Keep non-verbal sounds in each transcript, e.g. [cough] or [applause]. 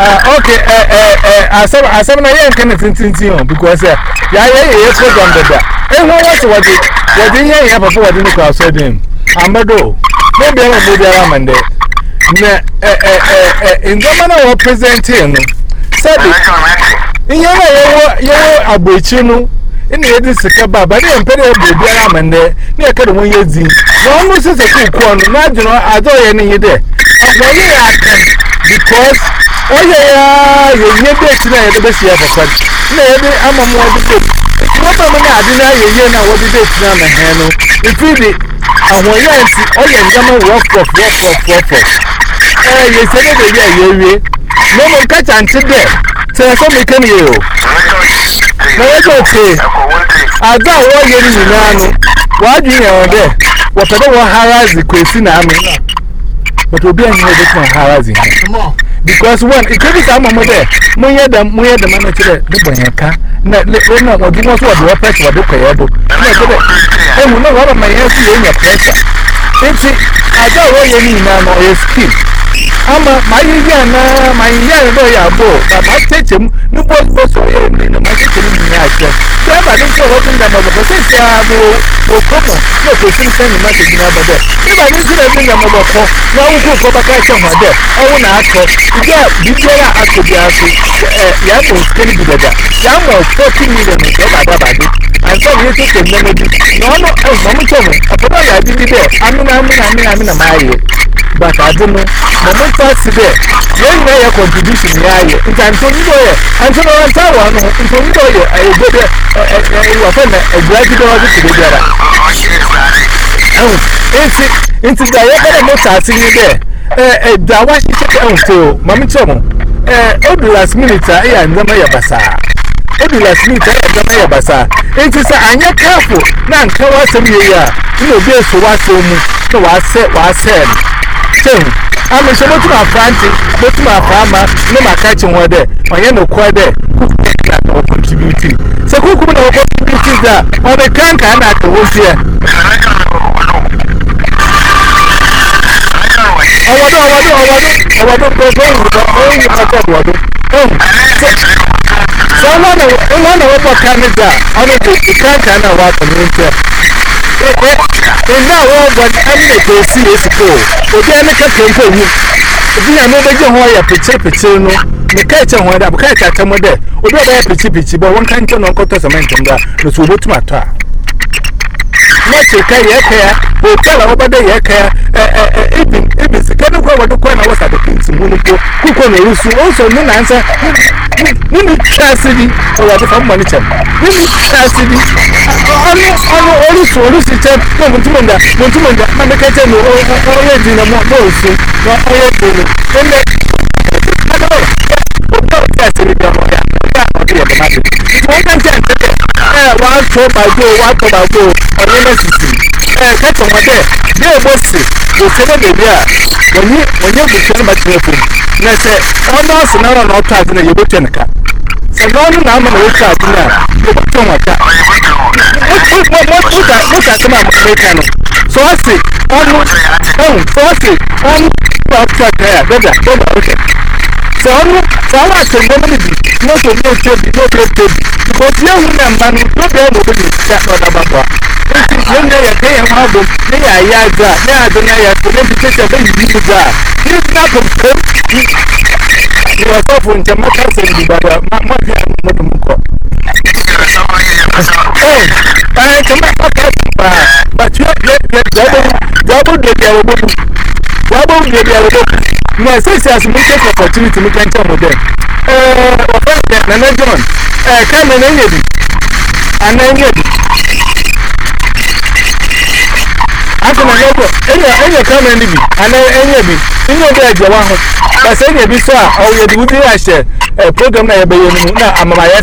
Uh, okay, uh, uh, uh, asem, asem na yẹn kan tintintin o because uh, ya yẹ yẹ yẹ program dada. Ehun wọ́n ti wọ́di wọ́di yẹn yẹ papa wọ́di ní kura sọ́ọ́ dín. Amado, ne biara mo biara ma ndẹ. Na ẹ ẹ ẹ ẹ ndọ́mọ náà wọ́n pẹ́sẹ́ntì yẹn no. Sẹ́bi, ìyẹn náà yẹ wọ yẹ wọ àbòkyi di sika ba ba ne yẹn mpẹ́ dẹ́ bo biara ma ndẹ. Ne yẹ kẹ́dọ̀ wọ́n yẹ di. Wọ́n because. Oye ya, ye ye beti na ye de besi ya papa. Na ye de ama mo de de. Mo pa mo na adi na ye ye na wo de de na na he no. Ifi de awon ye nti oye ngama work off work off work off. Eh ye se de de ye ye we. No mo ka cha nti de. Se mi o. Na ye to ti. Ada wo ye ni na no. Wa ju ye o de. Wo pe wo kwesi na anu But obi anyi obi kan harazi. Come on. because when it comes to mọ́ mother, mo yẹ dẹ̀ mo yẹ dẹ̀ mọ́ n'ekyirẹ̀ ne bọ̀ yẹn ká na ne o na ọdún wọn so ọdún wọn pẹ̀sì ọdún kọ̀ yẹ do na to dẹ̀ ehun náà wọ́n bá ma yẹn si yẹn yẹ pẹ̀sì eti adé ọ̀rọ̀ yẹn ni nyinaa na ọ̀yẹ skill ama mayiya na mayiya na do ya bo baba tete mu ni bo bo so ye ni na ma tete mu ni aje so ba ni so ho tunda ma bo tete ya bo bo ko ko no ko sin san ni ma tete na ba de ni ba ni sira ni na ma bo ko na u ko ko ba ka che ho de o wu na ato ya bi bi ya ato bi aso eh ya ko skin bi da ya mo 40 million ni ba ba ba de ansa mi ti tẹ mẹmẹ bi na ọnà ẹnfọn mi tẹ mu ọpọlọ yà á di bi bẹ amina amina amina amina máa yẹ bàtà adi mu na mo nfa si dɛ yɛn nyinaa yɛ contribution yɛ ayɛ nka ntoni dɔ yɛ antoni wɔn nsa wɔn ano ntoni dɔ yɛ ɛyɛ bɛ dɛ ɛ ɛ wɔfɛ na ɛbura ti dɛ wɔde ti dɛ biara. nti nti da yɛ bɛ dɛ mo ta ase ni dɛ ɛ ɛ da wa hyehyɛ ɛhu to maame kyerɛ mo ɛ o do last minute a ɛyɛ ndzɛmba yɛ basaa ebi la sleep ɛyɛ dɛm ɛyɛ basa nti sɛ anyɛ careful na nka wasɛm yie a na obi esu wasɛm mu na wasɛ wasɛɛ no sɛn ama nhyɛ motum afra nti motum afra ama ne ma ka kye ho dɛ ɔnyɛ no kɔ dɛ kukum na ɔwɔ contributing sɛ kukum na ɔwɔ contributing a ɔbɛ kankan na aka wɔ fie. ɔwɔ do ɔwɔ do ɔwɔ do ɔwɔ do pɛpɛ ɔwɔ do ɔwɔ do ɔwɔ do ɔwɔ do. One of the Canada, I mean, the Canada, I want to meet them. Is that all but any of the serious school? But then I can't come for you. If you are moving your way, a picture, picture, no, the catch and what I'm catching, I'm there. We don't have picture, picture, but one can't turn on quarters a man from there. Let's go to my car. Let's take care, yeah, Tell her over there, care, even a kind of what the corner was at the King's Munipo, who can also no answer. ka to mo de de bo si o se mo de bi a wonye wonye bi se ma tin fun na se ono se na ono ta ti na ye bo ten ka se no no na ma wo ta ti na ye bo ton wa ta mo mo mo mo ta mo ta se ma mo se ka no so asi ono so asi ono ta ta ya beba beba okay sɛ ɔno sɛ ɔwɔ asɛmgbɔ no ne bi na ɔsɛ ɔmo etie bi na ɔmo etie bi because yɛn hu na mma no no bɛyɛ ma ɔbɛnya sika na ɔda ba bɔ a nti yɛn nyɛ yɛ ka yɛn ho abom ne yɛ ayɛ adze a ne yɛ adze ne ayɛ adze ne bi kyekyɛ bɛyi bi mu dze a ne bi na kɔ mpɛm ne wɔ sɔfo nkyɛn mɛka sɛn bi dada ma ma bi a mo de mo kɔ. ee ɛɛ kyɛmɛ ɔka ɛsɛ paa bàtú yɛ biɛ biɛ biɛ bɛ mu biɛ bɛ mu biɛ biɛ bɛ mu biɛ bɛ mu biɛ biɛ bɛ mu na sisi as mo take opportunity mo kẹntẹ mo dẹ ẹ ọba ẹ nana john ẹ kẹmi ẹ nẹyẹ bi ana ẹ nẹyẹ bi ati na lọkọ ẹnyẹ ẹnyẹ kẹmi ẹ nẹyẹ bi ana ẹ nẹyẹ bi ẹnyẹ bi ẹjẹ wa ho pàṣẹ ẹnyẹ bi so a ọwọ yẹ di wúdi ahyẹ ẹ program na yẹ bẹ yẹ mu na amama yẹ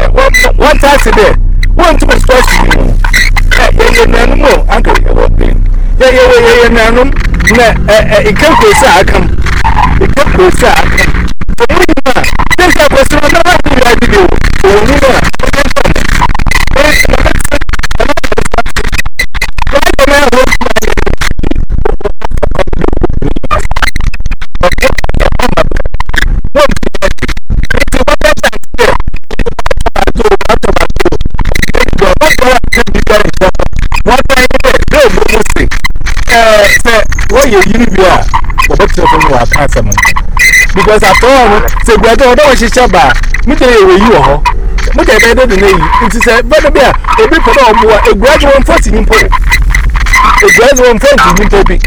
One time today, one to my stress. Yeah, yeah, no, uncle, you're working. Yeah, yeah, yeah, yeah, no, it can't go, sir. I come. It can't go, sir. Just like a son of a video. ìṣọ́ wọ́n tẹ́ ẹni bẹ́ẹ̀ bí ògbó mo sè ẹ sẹ wọ́n yẹ yìí níbi à bọ̀bọ̀ tí wọ́n fún mi wà ká sẹ́mu because after all ṣègùn ẹ̀dọ́ ọ̀dọ́ wọn ṣiṣẹ́ bá mi tẹ̀ ẹ̀wẹ̀ yìí wọ̀ họ́ mo tẹ̀ ẹ̀dọ́ ẹ̀dọ́ nìyẹn yìí nti sẹ bẹ́ẹ̀ bí ebi pẹ̀lú ọmọ wa ègùn ẹ̀dọ́ wọn fọ́ọ̀tì yín pọ̀ ègùn ẹ̀dọ́ wọn fọ́ọ̀tì yín pọ̀ bíi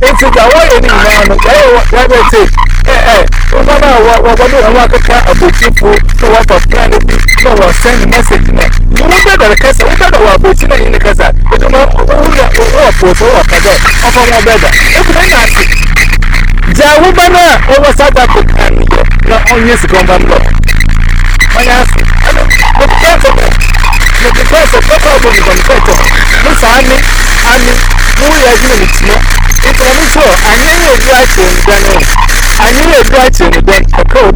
nti da wɔyɛ ne nyinaa no wɔyɛ wɔbɛ te ɛɛ wɔn a wɔbɛ ne wɔn akeka abotifo na wɔfa plan bi na wɔn send message na wɔn bɛ dɔre kasa wɔn bɛ dɔre aboti na yi ne kasa wɔn ma wɔn yɛ wɔn pɔtɔ wɔn ka dɛ ɔfɔ wɔn bɛ da ekuna na ase gya wɔba no a wɔwɔ south africa no yɛ na ɔnyɛ sikɔmba no lɔ ɔnyɛ ase ɛna wɔn kɔ kɔ ne de pɛ sɛ pɛpɛ ɔbɔ mi ani ani mo yɛ bi ne tia ntina mi sɔ anyi yɛ bi ati omi dɛn anyi yɛ bi ati omi dɛn ɔkɛ o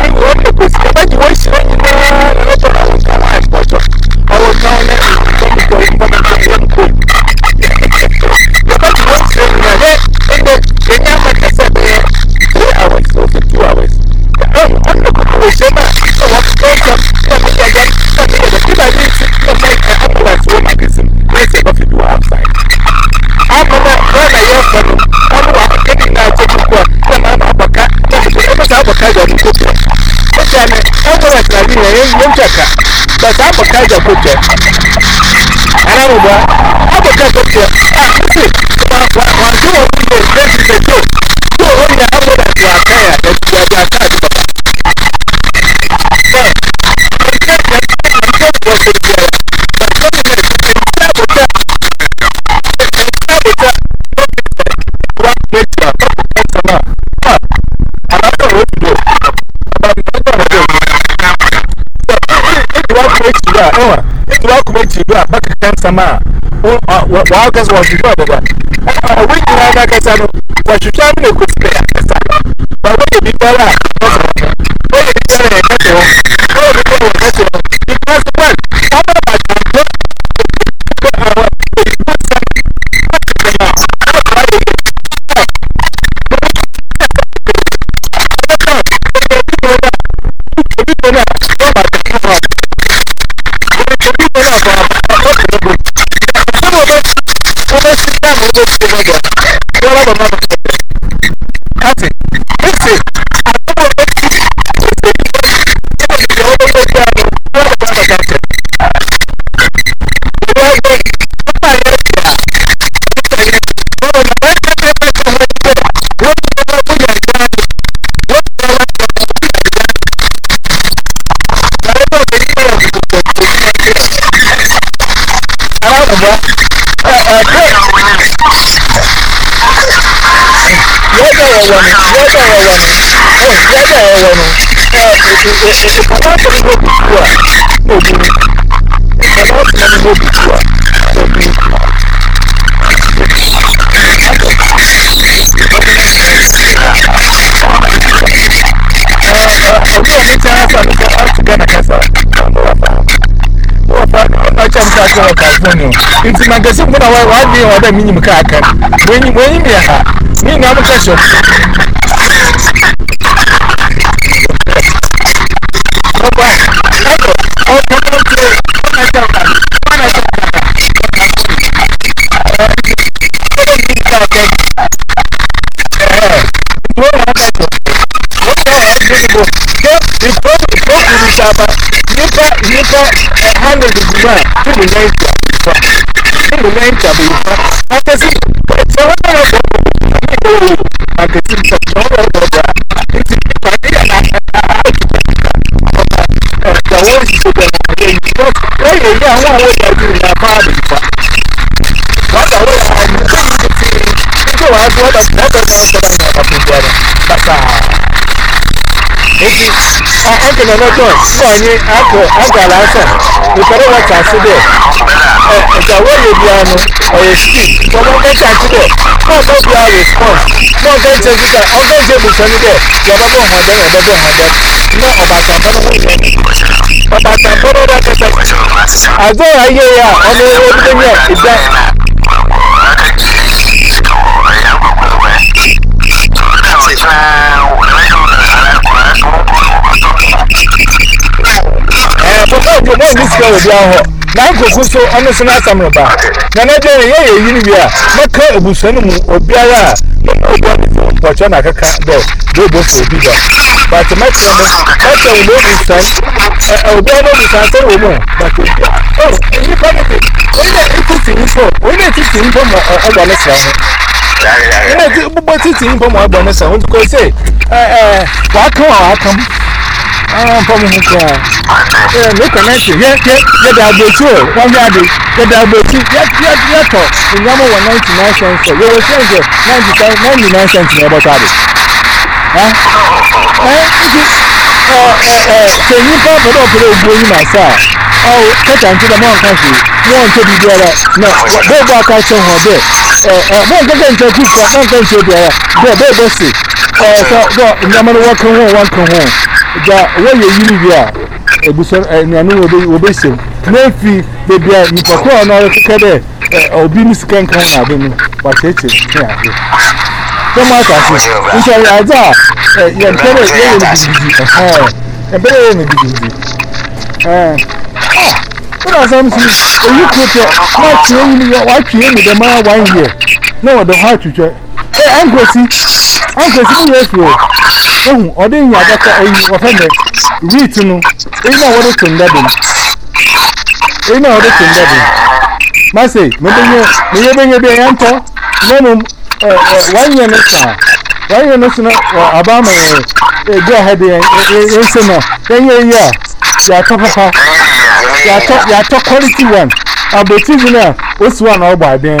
Ой, ой, ой. kaja kucha alamu bwa hapo kaja kucha kwa kwa kwa kwa kwa kwa kwa kwa kwa kwa kwa kwa kwa kwa kwa echi bia ɛwɔ echi bia ɔkuma echi bia bɛka kansam a wɔn akasa wɔn hwehwɛ ɔbɛba ɛwɔ nyinaa n'akasa no wɔhwehwɛ mu na ekutu bɛyɛ akasa wɔn yɛ bibiara a wɔsɔ wɔn wɔn yɛ bibiara yɛ kɛse wɔn wɔn yɛ bibiara yɛ kɛse wɔn because when wɔn bɛ ba kyɛn to ɛwɔ ɛwɔ ewu sɛm wɔn ti sɛm a wɔn bɛ ba yɛ yɛ. Thank you. Uh, uh ẹ̀wọ̀ nù yẹ́sẹ̀ ẹ̀wọ̀ nù yẹ́sẹ̀ ẹ̀wọ̀ nù ìpàdé ọ̀tún ló bí tu à òbí ni ìpàdé ọ̀tún ló bí tu à òbí. Ọ̀gbọ́n mi ti aṣọ mi ti aṣọ Ghana kẹsàn-án. ọkọ m kakra ọkọ azụ nyo nti na nkesi mkpụrụ awa wa adịghị ọ dị m enyi m ka aka m onye m ya ha Ni na mo cheso. Opa. Opa. Baba, nipa nipa hundred duguma a, two million two million two million two million. After ọ̀hún kìlọ̀ lọ́tọ̀ fún ọ̀yìn àgbà àgbà lásán ìkọ̀rọ̀wọ̀ kà síbẹ̀ ọ̀gá wọ́n lè bi àná ọ̀rọ̀ skip ọmọ ọgbẹ́ tí a náà tó bi àrò response náà ọgbẹ́ tí a ti dẹ̀ ọgbẹ́ tí a bù sọ́ni bọ̀ hàn dẹ́n yàrá bọ̀ hàn dẹ́n náà ọ̀bàtà bọ́dọ̀ wọ́n yẹn ọ̀bàtà bọ́dọ̀ wọ́n kẹsẹ̀ àgọ́ ayé ya ọmọ owó tó yẹ ìgbà. ẹ̀ fọ́fọ́ ìgbìmọ̀ na nkofu nso ɔno nso n'asam no ba na n'agye ne yɛ yɛyi no wie a mɛka abusua no mu obiara a ne mu obiara ne mu mpɔkyɛ na akeka dɛ bobo fo obi dɔ but mɛka no mɛka wɔn mu abusua ɛ obiara no abusua sɛ wɔn mu but obiara ɔ nipa no de oyi na eku ti nfo oyi na etu ti nfo ma ɔbɔ ne sra ho oyi na etu bɔbɔ ti ti nfo ma ɔbɔ ne sra ho because ɛ ɛ w'aka wa w'aka mu àwọn nǹkan mu kọ ẹ lókọ̀nẹ́tì yẹ yẹ yẹdẹ agbèsí o wọn bí adé yẹdẹ agbèsí yẹ yẹ yẹtọ ìyàmú wọ ninety nine cents ẹ yẹwò sẹ́ǹsẹ̀ ninety ten ninety nine cents ní ẹbọ sáré ẹ ẹ nti ẹ ẹ ẹ sẹyìn pa pẹ̀lú ọ̀pẹ̀lẹ̀ ògbó yìí mà sá ọ kẹta ntí dẹ mọ nǹkan fi mọ nǹkan bi bí ara na bẹ́ẹ̀ bá ká ṣe hàn bẹ́ẹ̀ ẹ ẹ nǹkan kẹ nǹkan kú kura nǹkan ṣe bí ara bẹ́ẹ̀ bẹ́ẹ̀ bẹ́ẹ̀ sè ẹ sọ ìyàmú wọn kàn wọn kàn wọn da wɔyɛ yini bi a ebusa nnuane wɔbɛsɛm n'efi beebi a nipakorɔ a ɔrekeka dɛ obi ne sika nka ho n'ade no wakyerekyere ne ade sɛm atase nkyɛn adze a yɛmpɛ dɛ yɛyɛ no gidigidi ɛhɛn yɛmpɛ dɛ yɛyɛ no gidigidi ɛn wọ́n asam si eyi kuro tẹ wọ́n atwi eyi ni wọ́n atwi eyi ni dẹ̀ maa one year na wọ́n dẹ̀ hɔ atwitwɛ ɛ ɛnkosi. Uncle, see me here. Oh, or then you are better or you offended. Read to know. You know what it's in that room. You know what it's in that room. Massey, maybe you may be an uncle. No, one year next time. Why you not know Obama? Go ahead and listen. Then you're here. You're top of her. You're top quality one. I'll be teasing her. What's one all by then?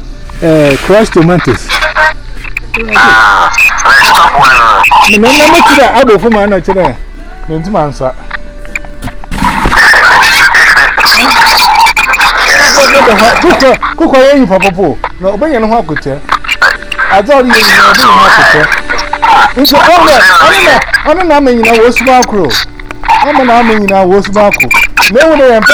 uh, eh, crushed tomatoes. Ah, let's stop one. No, no, no, no, I don't know. I don't know. I don't know. Kuko yenyu papopo na obenye no hakuche azori yenyu na obenye no hakuche nso ona ona ona na menyina wosu bakro ona na menyina wosu bakro lewu ne yempa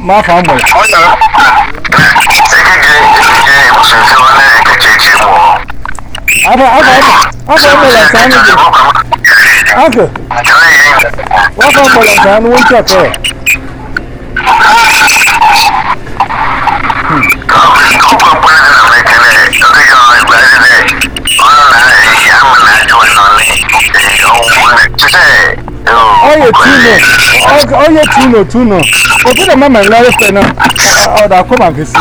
麻烦我。阿婆，阿婆，阿婆，河南山的，阿是？我河南山，我叫啥？onye tuno o tuno tuno obodo mama ngare fena oda koma gesi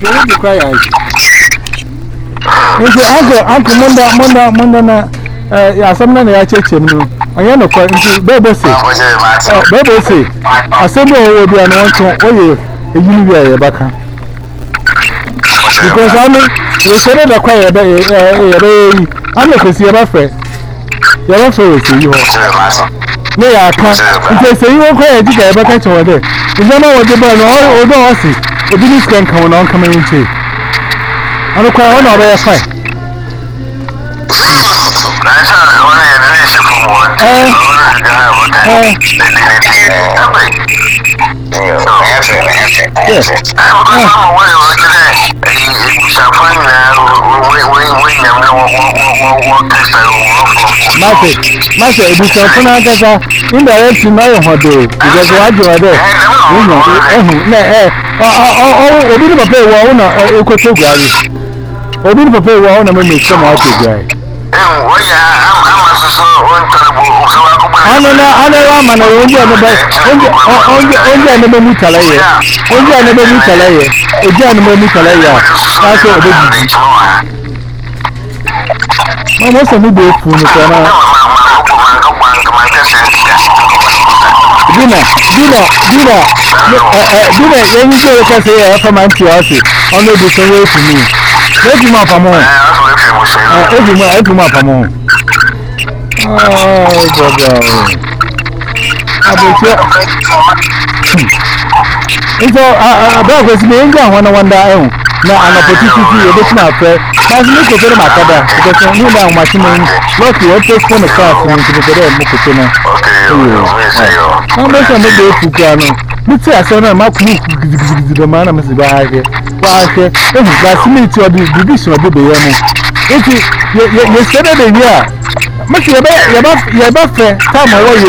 kere di kwaya ji nje anko anko munda munda na ya samna na ya cheche mu onye no kwa nje bebe se bebe e, se asembo owo bia na wonto oye eyi bia ye baka because ami we sere da kwaya be ya be yi ami kwesi ba yɛrɛ fɛ yɛ sɛ yi hɔ ne yɛ aka nti sɛ yi hɔ kɔ yɛ di ka yɛbɛka kyɛ wɔ dɛ nsɛm a wɔde bɛɛ no ɔdɔ ɔsi ebi ne sika nka wo na ɔnkama yi nkyɛn ɔno kora ɔna ɔbɛyɛ fae. ɛɛ ɛɛ. So that's it. fún akẹ́kọ̀ọ́ nígbà yẹn ti máa hàn dé ìjọba wa jùlọ dẹ̀ ẹ̀hún ẹ̀hún ẹ̀ ọ̀ ní papa ìwọ ọ̀hún na ọkọ̀ tó gbàgbé obi ní papa ìwọ ọ̀hún na mímì ìṣẹ́ máa tó gbàgbé. Ẹ̀hún wọ́n yà á ano na ano wa ma na onye anebe onye onye onye anebe mu ye onye anebe mu tala ye oje anebe mu tala ye a so obe bi ma mo so na dina dina dina dina ye ni so ko se e fa man ti ase ono bi so we fu ni Ebi ma pa mo. Ebi ma Ai, Bogão. Abeke. Nso abeg kwesi me nga hwana wanda ehu na an opportunity e dey na fe. Mas me ko fere makada because no na ma shi men. Look you take phone call from to go there mo ko tena. Okay. Na me so me dey fuka no. Me ti ase na ma ku gidigidi do ma na me se ba ake. Wa ake. Ehu ga simiti obi bibi so obi be ye mo. Eti ye ye sebe de wi a Much your bed, your bath, your bath, time away.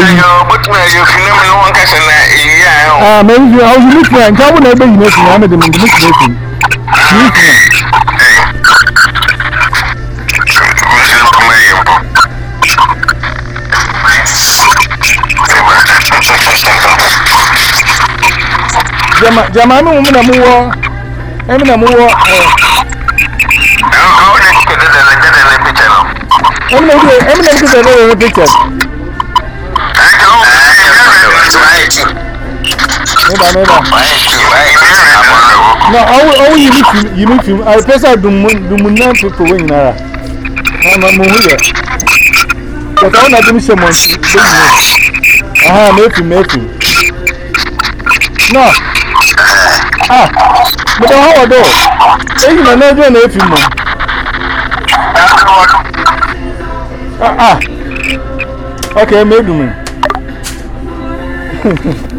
Ah, maybe you are you looking and come and be in this one of them in the situation. Jamanu, Munamuwa, Eminamuwa. I'm not going to say no one take them. No, how you meet him? You meet him. I press out the moon, the moon, and people win. I'm a moon here. But I'm not going to say monkey. Ah, make him, make him. No. Ah, but how are those? Hey, you know, never know if you know. Ah, ah. É mesmo. maybe. [laughs]